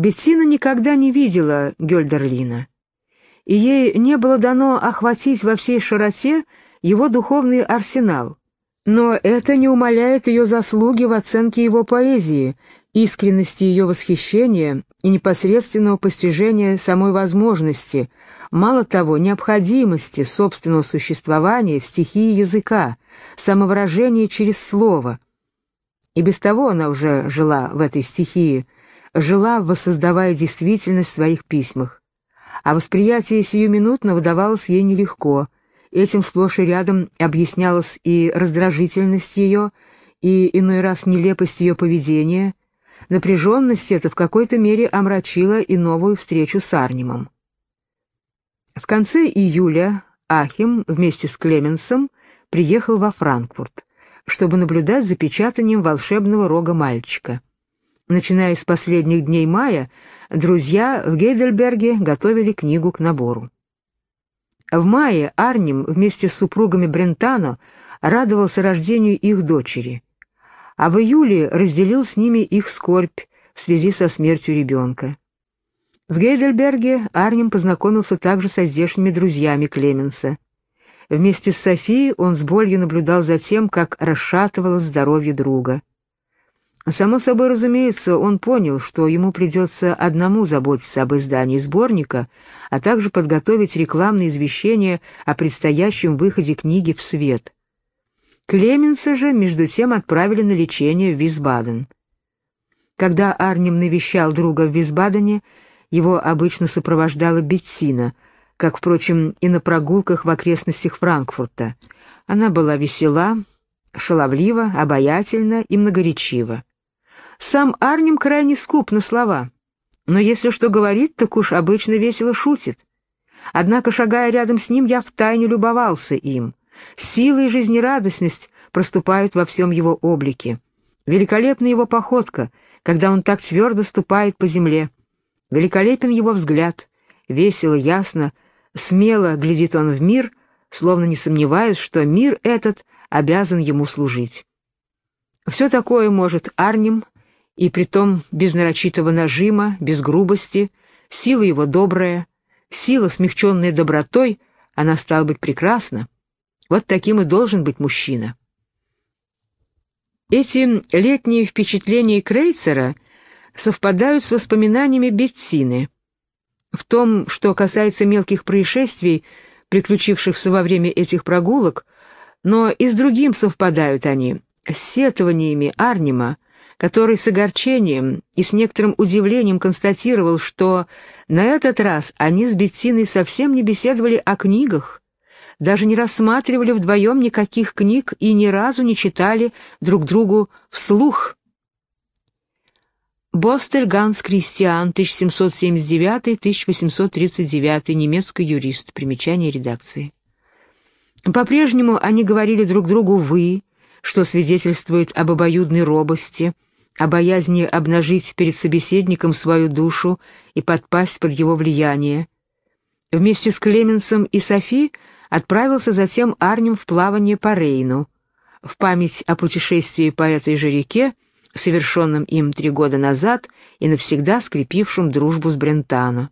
Беттина никогда не видела Гёльдерлина, и ей не было дано охватить во всей широте его духовный арсенал. Но это не умаляет ее заслуги в оценке его поэзии, искренности ее восхищения и непосредственного постижения самой возможности, мало того, необходимости собственного существования в стихии языка, самовыражения через слово. И без того она уже жила в этой стихии, жила, воссоздавая действительность в своих письмах. А восприятие сиюминутного давалось ей нелегко — Этим сплошь и рядом объяснялась и раздражительность ее, и иной раз нелепость ее поведения. Напряженность эта в какой-то мере омрачила и новую встречу с Арнимом. В конце июля Ахим вместе с Клеменсом приехал во Франкфурт, чтобы наблюдать за печатанием волшебного рога мальчика. Начиная с последних дней мая, друзья в Гейдельберге готовили книгу к набору. В мае Арнем вместе с супругами Брентано радовался рождению их дочери, а в июле разделил с ними их скорбь в связи со смертью ребенка. В Гейдельберге Арнем познакомился также со здешними друзьями Клеменса. Вместе с Софией он с болью наблюдал за тем, как расшатывалось здоровье друга. Само собой разумеется, он понял, что ему придется одному заботиться об издании сборника, а также подготовить рекламные извещения о предстоящем выходе книги в свет. Клеменса же, между тем, отправили на лечение в Висбаден. Когда Арнем навещал друга в Висбадене, его обычно сопровождала Беттина, как, впрочем, и на прогулках в окрестностях Франкфурта. Она была весела, шаловлива, обаятельна и многоречива. Сам Арнем крайне скуп на слова, но если что говорит, так уж обычно весело шутит. Однако, шагая рядом с ним, я втайне любовался им. Сила и жизнерадостность проступают во всем его облике. Великолепна его походка, когда он так твердо ступает по земле. Великолепен его взгляд, весело, ясно, смело глядит он в мир, словно не сомневаясь, что мир этот обязан ему служить. Все такое может Арнем и притом без нарочитого нажима, без грубости, сила его добрая, сила, смягченная добротой, она стала быть прекрасна. Вот таким и должен быть мужчина. Эти летние впечатления Крейцера совпадают с воспоминаниями Беттины. В том, что касается мелких происшествий, приключившихся во время этих прогулок, но и с другим совпадают они, с сетованиями Арнима, который с огорчением и с некоторым удивлением констатировал, что на этот раз они с Беттиной совсем не беседовали о книгах, даже не рассматривали вдвоем никаких книг и ни разу не читали друг другу вслух. Бостель Ганс Кристиан, 1779-1839, немецкий юрист, примечание редакции. По-прежнему они говорили друг другу «вы», что свидетельствует об обоюдной робости – о боязни обнажить перед собеседником свою душу и подпасть под его влияние. Вместе с Клеменсом и Софи отправился затем Арнем в плавание по Рейну, в память о путешествии по этой же реке, совершенном им три года назад и навсегда скрепившем дружбу с Брентано.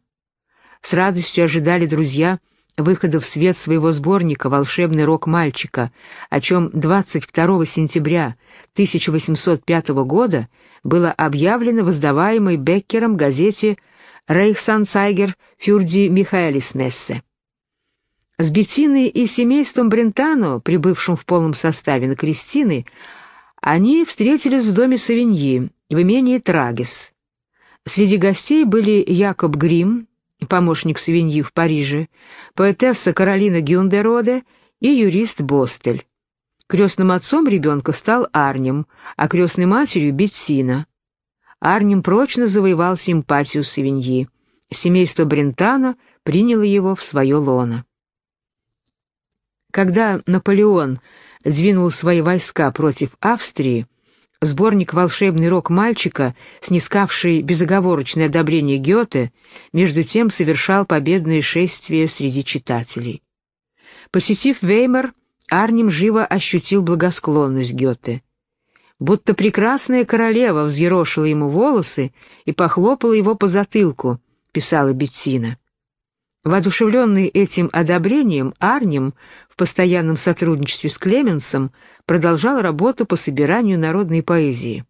С радостью ожидали друзья выхода в свет своего сборника «Волшебный рок мальчика», о чем 22 сентября 1805 года было объявлено в издаваемой Беккером газете «Рейхсанцайгер Фюрди Михаэлисмессе». С Беттиной и семейством Брентано, прибывшим в полном составе на Кристины, они встретились в доме Савиньи, в имении Трагес. Среди гостей были Якоб Грим, помощник Савиньи в Париже, поэтесса Каролина Гюндероде и юрист Бостель. Крестным отцом ребенка стал Арнем, а крестной матерью — Беттина. Арнем прочно завоевал симпатию Савиньи. Семейство Брентана приняло его в свое лоно. Когда Наполеон двинул свои войска против Австрии, сборник «Волшебный рок мальчика», снискавший безоговорочное одобрение Гёте, между тем совершал победное шествие среди читателей. Посетив Веймар, Арнем живо ощутил благосклонность Гёте. будто прекрасная королева взъерошила ему волосы и похлопала его по затылку, писала Беттина. Воодушевленный этим одобрением, Арнем в постоянном сотрудничестве с Клеменсом продолжал работу по собиранию народной поэзии.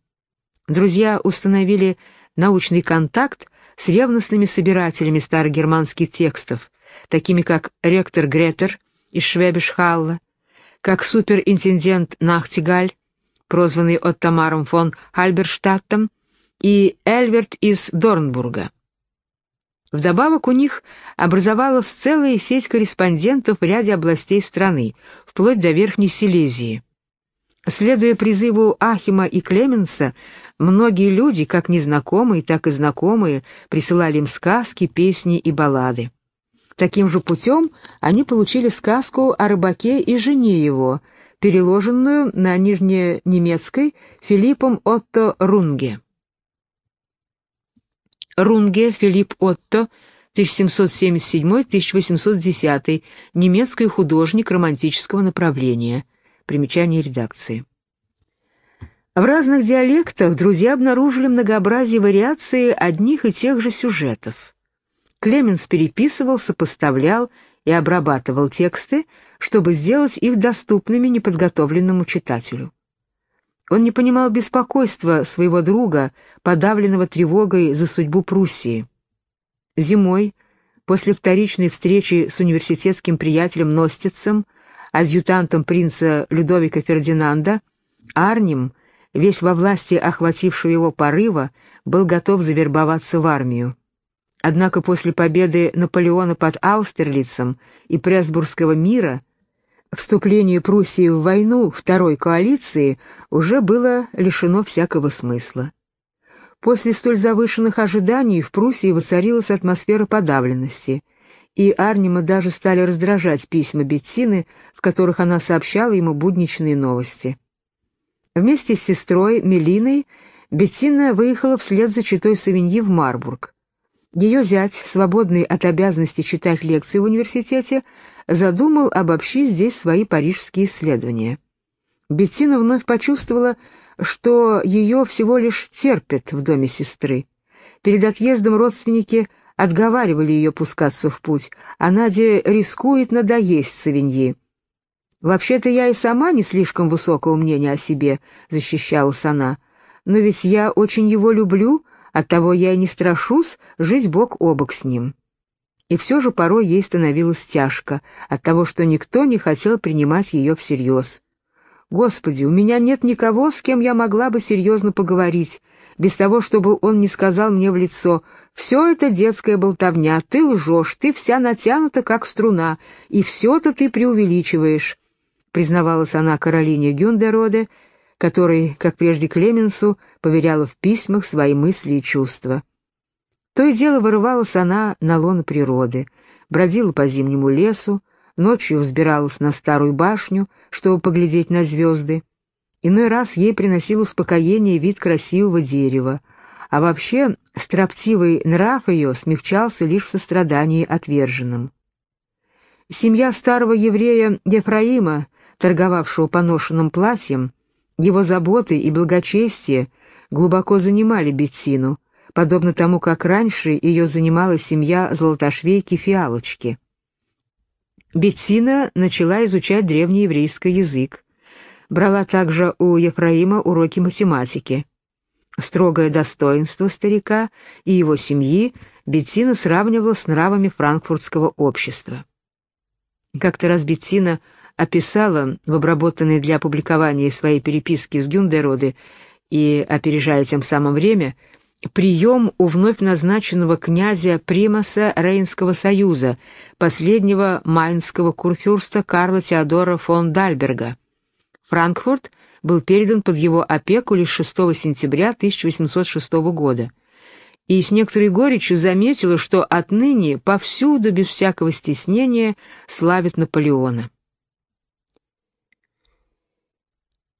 Друзья установили научный контакт с ревностными собирателями старогерманских текстов, такими как ректор Гретер из Швебишхалла, как суперинтендент Нахтигаль, прозванный Оттамаром фон Хальберштадтом, и Эльверт из Дорнбурга. Вдобавок у них образовалась целая сеть корреспондентов в ряде областей страны, вплоть до Верхней Силезии. Следуя призыву Ахима и Клеменса, многие люди, как незнакомые, так и знакомые, присылали им сказки, песни и баллады. Таким же путем они получили сказку о рыбаке и жене его, переложенную на нижненемецкой Филиппом Отто Рунге. Рунге Филипп Отто, 1777-1810, немецкий художник романтического направления. Примечание редакции. В разных диалектах друзья обнаружили многообразие вариаций одних и тех же сюжетов. Клеменс переписывал, сопоставлял и обрабатывал тексты, чтобы сделать их доступными неподготовленному читателю. Он не понимал беспокойства своего друга, подавленного тревогой за судьбу Пруссии. Зимой, после вторичной встречи с университетским приятелем Ностицем, адъютантом принца Людовика Фердинанда, Арнем, весь во власти охватившего его порыва, был готов завербоваться в армию. Однако после победы Наполеона под Аустерлицем и Пресбургского мира вступление Пруссии в войну Второй коалиции уже было лишено всякого смысла. После столь завышенных ожиданий в Пруссии воцарилась атмосфера подавленности, и Арнима даже стали раздражать письма Беттины, в которых она сообщала ему будничные новости. Вместе с сестрой Мелиной Беттина выехала вслед за читой Савиньи в Марбург. Ее зять, свободный от обязанности читать лекции в университете, задумал обобщить здесь свои парижские исследования. Беттина вновь почувствовала, что ее всего лишь терпят в доме сестры. Перед отъездом родственники отговаривали ее пускаться в путь, а Надя рискует надоесть Савиньи. «Вообще-то я и сама не слишком высокого мнения о себе», — защищалась она. «Но ведь я очень его люблю Оттого я и не страшусь жить бок о бок с ним. И все же порой ей становилось тяжко от того, что никто не хотел принимать ее всерьез. «Господи, у меня нет никого, с кем я могла бы серьезно поговорить, без того, чтобы он не сказал мне в лицо, «Все это детская болтовня, ты лжешь, ты вся натянута, как струна, и все-то ты преувеличиваешь», — признавалась она Каролине Гюндероде, — которой, как прежде Клеменсу, поверяла в письмах свои мысли и чувства. То и дело вырывалась она на лоно природы, бродила по зимнему лесу, ночью взбиралась на старую башню, чтобы поглядеть на звезды. Иной раз ей приносил успокоение вид красивого дерева, а вообще строптивый нрав ее смягчался лишь в сострадании отверженным. Семья старого еврея Ефраима, торговавшего поношенным платьем, его заботы и благочестие глубоко занимали Беттину, подобно тому, как раньше ее занимала семья золотошвейки Фиалочки. Беттина начала изучать древнееврейский язык, брала также у Ефраима уроки математики. Строгое достоинство старика и его семьи Беттина сравнивала с нравами франкфуртского общества. Как-то раз Беттина описала в обработанной для опубликования своей переписке с Гюндероде и, опережая тем самым время, прием у вновь назначенного князя Примаса Рейнского союза, последнего майнского курфюрста Карла Теодора фон Дальберга. Франкфурт был передан под его опеку лишь 6 сентября 1806 года, и с некоторой горечью заметила, что отныне повсюду без всякого стеснения славит Наполеона.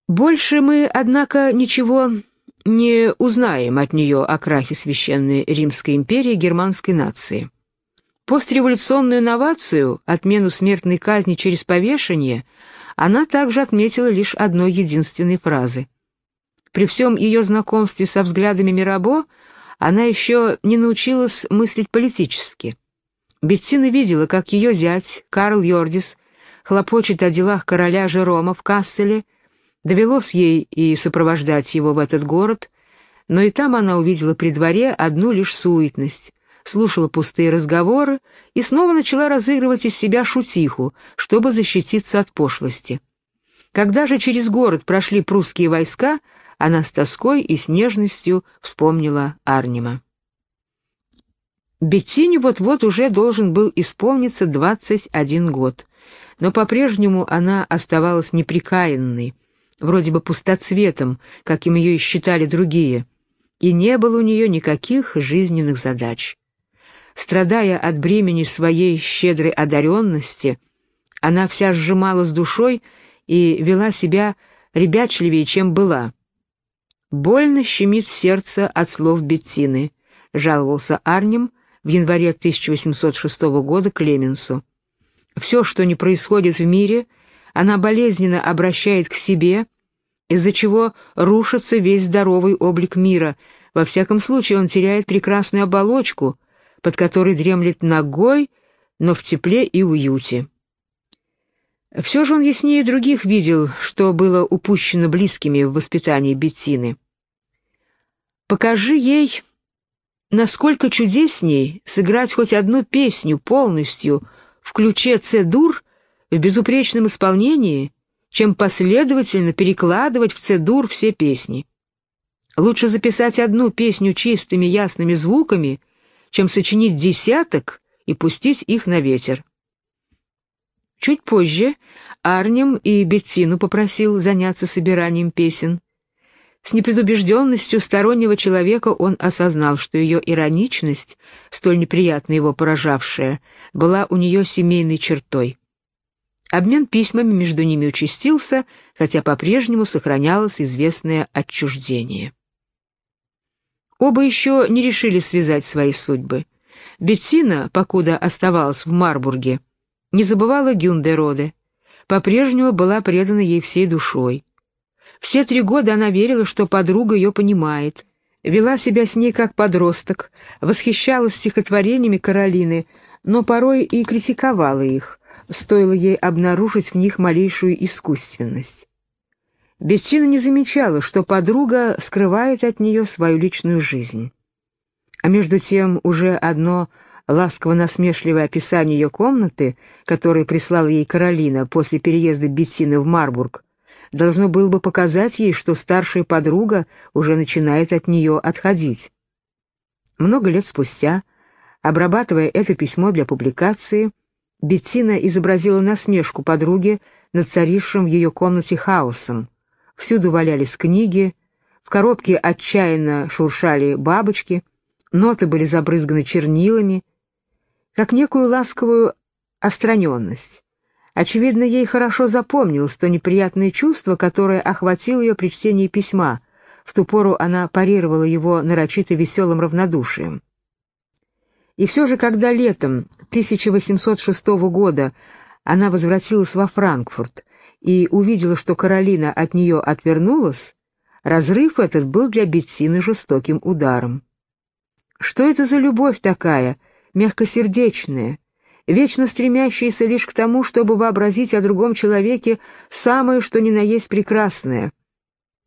Больше мы, однако, ничего не узнаем от нее о крахе священной Римской империи германской нации. Постреволюционную новацию, отмену смертной казни через повешение, она также отметила лишь одной единственной фразы. При всем ее знакомстве со взглядами Мирабо она еще не научилась мыслить политически. Беттина видела, как ее зять, Карл Йордис, хлопочет о делах короля Жерома в Касселе, довелось ей и сопровождать его в этот город, но и там она увидела при дворе одну лишь суетность, слушала пустые разговоры и снова начала разыгрывать из себя шутиху, чтобы защититься от пошлости. Когда же через город прошли прусские войска, она с тоской и с нежностью вспомнила Арнима. Беттине вот-вот уже должен был исполниться 21 год, но по-прежнему она оставалась неприкаянной, вроде бы пустоцветом, каким ее и считали другие, и не было у нее никаких жизненных задач. Страдая от бремени своей щедрой одаренности, она вся сжималась душой и вела себя ребячливее, чем была. «Больно щемит сердце от слов Беттины», — жаловался Арнем в январе 1806 года Клеменсу. «Все, что не происходит в мире, она болезненно обращает к себе, из-за чего рушится весь здоровый облик мира, во всяком случае он теряет прекрасную оболочку, под которой дремлет ногой, но в тепле и уюте». Все же он яснее других видел, что было упущено близкими в воспитании Беттины. Покажи ей, насколько чудесней сыграть хоть одну песню полностью в ключе Цедур в безупречном исполнении, чем последовательно перекладывать в Цедур все песни. Лучше записать одну песню чистыми ясными звуками, чем сочинить десяток и пустить их на ветер. Чуть позже Арнем и Беттину попросил заняться собиранием песен. С непредубежденностью стороннего человека он осознал, что ее ироничность, столь неприятно его поражавшая, была у нее семейной чертой. Обмен письмами между ними участился, хотя по-прежнему сохранялось известное отчуждение. Оба еще не решили связать свои судьбы. Беттина, покуда оставалась в Марбурге, не забывала Гюндероде, по-прежнему была предана ей всей душой. Все три года она верила, что подруга ее понимает, вела себя с ней как подросток, восхищалась стихотворениями Каролины, но порой и критиковала их, стоило ей обнаружить в них малейшую искусственность. Беттина не замечала, что подруга скрывает от нее свою личную жизнь. А между тем уже одно ласково-насмешливое описание ее комнаты, которое прислала ей Каролина после переезда Беттины в Марбург, должно было бы показать ей, что старшая подруга уже начинает от нее отходить. Много лет спустя, обрабатывая это письмо для публикации, Беттина изобразила насмешку подруги над царившим в ее комнате хаосом. Всюду валялись книги, в коробке отчаянно шуршали бабочки, ноты были забрызганы чернилами, как некую ласковую остраненность. Очевидно, ей хорошо запомнилось то неприятное чувство, которое охватило ее при чтении письма. В ту пору она парировала его нарочито веселым равнодушием. И все же, когда летом 1806 года она возвратилась во Франкфурт и увидела, что Каролина от нее отвернулась, разрыв этот был для Беттины жестоким ударом. Что это за любовь такая, мягкосердечная, вечно стремящийся лишь к тому, чтобы вообразить о другом человеке самое, что ни на есть прекрасное.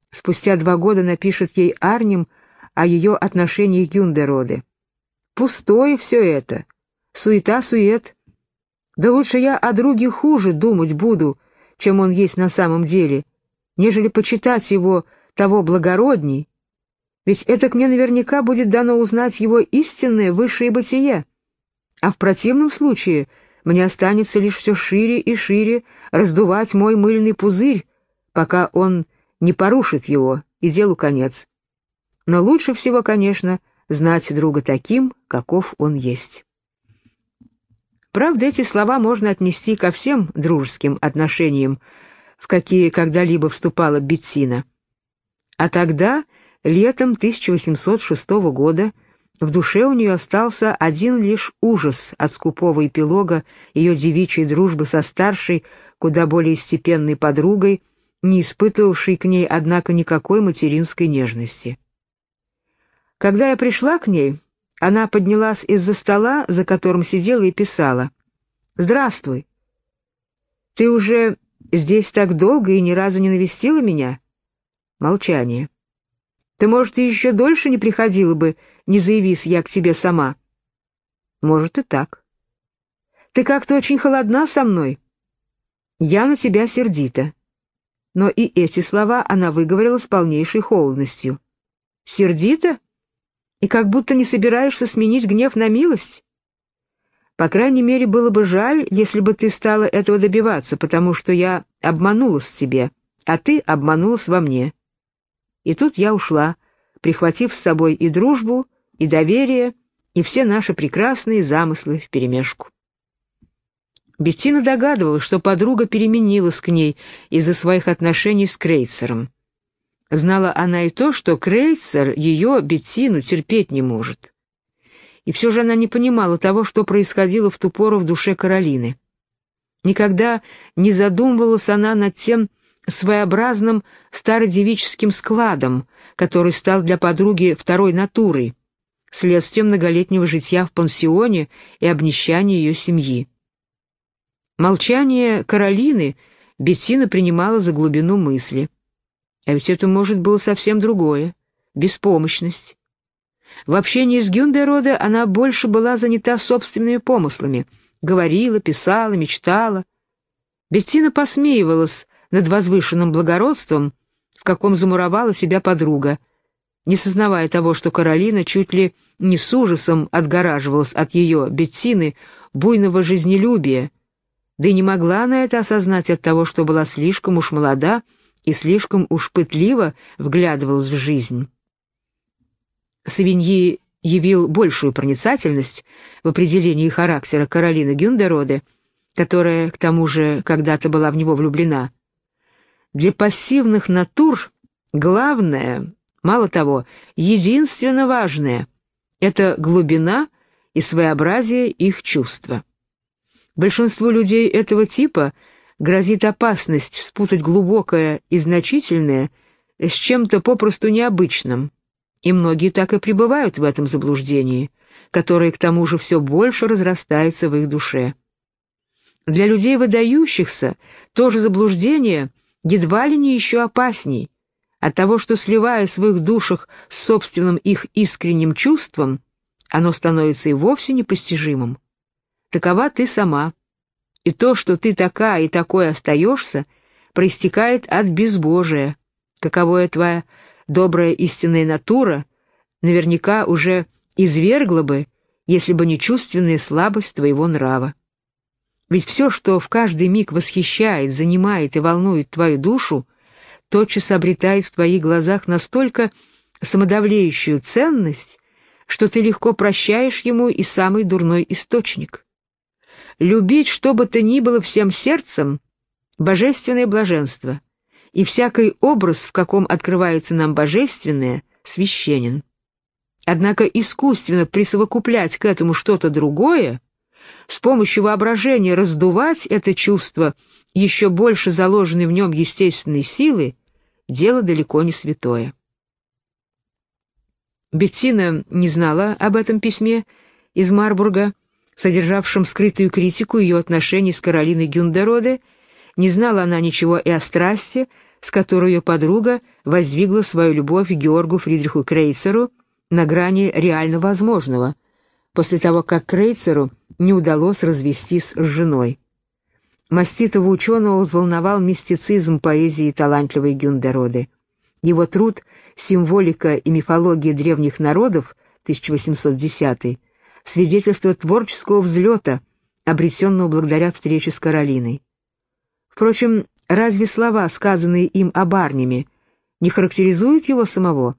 Спустя два года напишет ей Арнем о ее отношении к Гюндероде. Пустое все это, суета-сует. Да лучше я о друге хуже думать буду, чем он есть на самом деле, нежели почитать его того благородней, ведь это к мне наверняка будет дано узнать его истинное высшее бытие. А в противном случае мне останется лишь все шире и шире раздувать мой мыльный пузырь, пока он не порушит его, и делу конец. Но лучше всего, конечно, знать друга таким, каков он есть. Правда, эти слова можно отнести ко всем дружеским отношениям, в какие когда-либо вступала Беттина. А тогда, летом 1806 года, в душе у нее остался один лишь ужас от скупого эпилога ее девичьей дружбы со старшей, куда более степенной подругой, не испытывавший к ней, однако, никакой материнской нежности. Когда я пришла к ней, она поднялась из-за стола, за которым сидела и писала. «Здравствуй. Ты уже здесь так долго и ни разу не навестила меня?» Молчание. «Ты, может, и еще дольше не приходила бы, не заявись я к тебе сама?» «Может, и так. Ты как-то очень холодна со мной. Я на тебя сердита». Но и эти слова она выговорила с полнейшей холодностью. «Сердита? И как будто не собираешься сменить гнев на милость?» По крайней мере, было бы жаль, если бы ты стала этого добиваться, потому что я обманулась в тебе, а ты обманулась во мне. И тут я ушла, прихватив с собой и дружбу, и доверие, и все наши прекрасные замыслы вперемешку. Беттина догадывалась, что подруга переменилась к ней из-за своих отношений с Крейцером. Знала она и то, что Крейцер ее, Беттину, терпеть не может. И все же она не понимала того, что происходило в ту пору в душе Каролины. Никогда не задумывалась она над тем своеобразным стародевическим складом, который стал для подруги второй натурой, следствием многолетнего житья в пансионе и обнищания ее семьи. Молчание Каролины Беттина принимала за глубину мысли. А ведь это, может, было совсем другое — беспомощность. В общении с Гюндероде она больше была занята собственными помыслами, говорила, писала, мечтала. Беттина посмеивалась над возвышенным благородством, в каком замуровала себя подруга, не сознавая того, что Каролина чуть ли не с ужасом отгораживалась от ее, Беттины, буйного жизнелюбия, да и не могла она это осознать от того, что была слишком уж молода и слишком уж пытливо вглядывалась в жизнь. Савиньи явил большую проницательность в определении характера Каролины Гюндероде, которая, к тому же, когда-то была в него влюблена. Для пассивных натур главное, мало того, единственно важное — это глубина и своеобразие их чувства. Большинству людей этого типа грозит опасность спутать глубокое и значительное с чем-то попросту необычным, и многие так и пребывают в этом заблуждении, которое к тому же все больше разрастается в их душе. Для людей выдающихся то же заблуждение едва ли не еще опасней, от того, что, сливаясь в их душах с собственным их искренним чувством, оно становится и вовсе непостижимым. Такова ты сама. И то, что ты такая и такой остаешься, проистекает от безбожия, каковое твоя добрая истинная натура наверняка уже извергла бы, если бы не чувственная слабость твоего нрава. Ведь все, что в каждый миг восхищает, занимает и волнует твою душу, тотчас обретает в твоих глазах настолько самодавлеющую ценность, что ты легко прощаешь ему и самый дурной источник. Любить что бы то ни было всем сердцем — божественное блаженство, и всякий образ, в каком открывается нам божественное, священен. Однако искусственно присовокуплять к этому что-то другое, с помощью воображения раздувать это чувство еще больше заложенной в нем естественной силы, дело далеко не святое. Беттина не знала об этом письме из Марбурга, содержавшем скрытую критику ее отношений с Каролиной Гюндероде, не знала она ничего и о страсти, с которой ее подруга воздвигла свою любовь Георгу Фридриху Крейцеру на грани реально возможного, после того, как Крейцеру не удалось развестись с женой. Маститого ученого взволновал мистицизм поэзии талантливой Гюндероды. Его труд «Символика и мифология древних народов» 1810 свидетельство творческого взлета, обретенного благодаря встрече с Каролиной. Впрочем, разве слова, сказанные им об Арниме, не характеризуют его самого?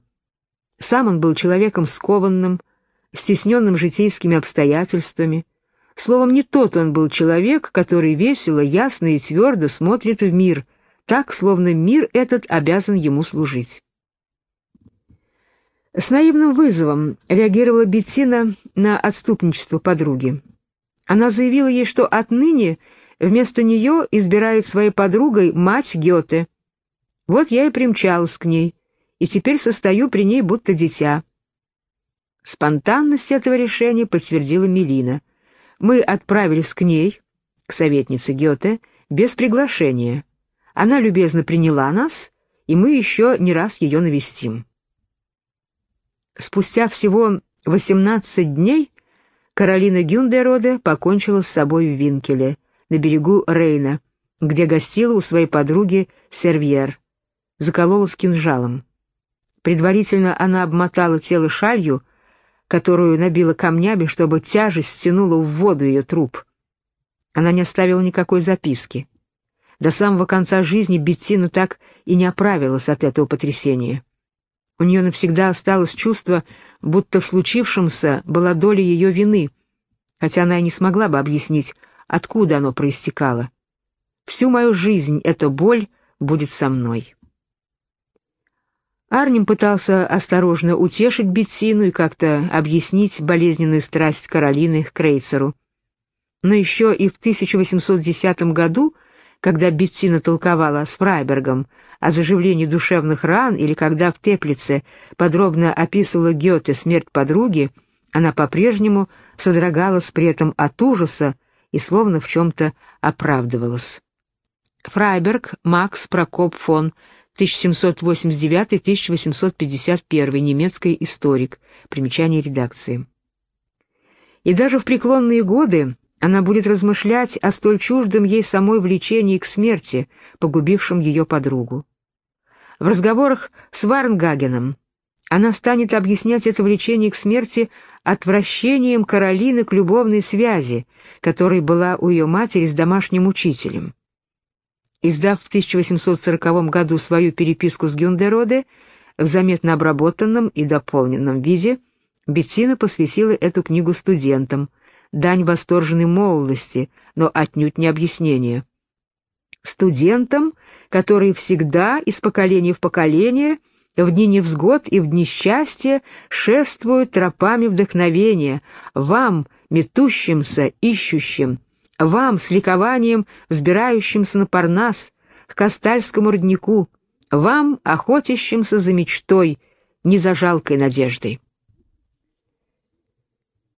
Сам он был человеком скованным, стесненным житейскими обстоятельствами. Словом, не тот он был человек, который весело, ясно и твердо смотрит в мир, так, словно мир этот обязан ему служить. С наивным вызовом реагировала Беттина на отступничество подруги. Она заявила ей, что отныне вместо нее избирает своей подругой мать Гёте, Вот я и примчалась к ней, и теперь состою при ней будто дитя. Спонтанность этого решения подтвердила Мелина. Мы отправились к ней, к советнице Гёте, без приглашения. Она любезно приняла нас, и мы еще не раз ее навестим. Спустя всего 18 дней Каролина Гюндероде покончила с собой в Винкеле, на берегу Рейна, где гостила у своей подруги Сервьер. Закололась кинжалом. Предварительно она обмотала тело шалью, которую набила камнями, чтобы тяжесть стянула в воду ее труп. Она не оставила никакой записки. До самого конца жизни Беттина так и не оправилась от этого потрясения. У нее навсегда осталось чувство, будто в случившемся была доля ее вины, хотя она и не смогла бы объяснить, откуда оно проистекало. Всю мою жизнь эта боль будет со мной. Арнем пытался осторожно утешить Беттину и как-то объяснить болезненную страсть Каролины к Крейцеру. Но еще и в 1810 году, когда Беттина толковала с Фрайбергом о заживлении душевных ран или когда в Теплице подробно описывала Гёте смерть подруги, она по-прежнему содрогалась при этом от ужаса и словно в чем-то оправдывалась. Фрайберг Макс Прокоп фон 1789-1851, немецкий историк, примечание редакции. И даже в преклонные годы она будет размышлять о столь чуждом ей самой влечении к смерти, погубившем ее подругу. В разговорах с Варнгагеном она станет объяснять это влечение к смерти отвращением Каролины к любовной связи, которой была у ее матери с домашним учителем. Издав в 1840 году свою переписку с Гюндероде в заметно обработанном и дополненном виде, Беттина посвятила эту книгу студентам, дань восторженной молодости, но отнюдь не объяснение. Студентам, которые всегда, из поколения в поколение, в дни невзгод и в дни счастья шествуют тропами вдохновения, вам, метущимся, ищущим, вам с ликованием, взбирающимся на Парнас, к Кастальскому роднику, вам, охотящимся за мечтой, не за жалкой надеждой.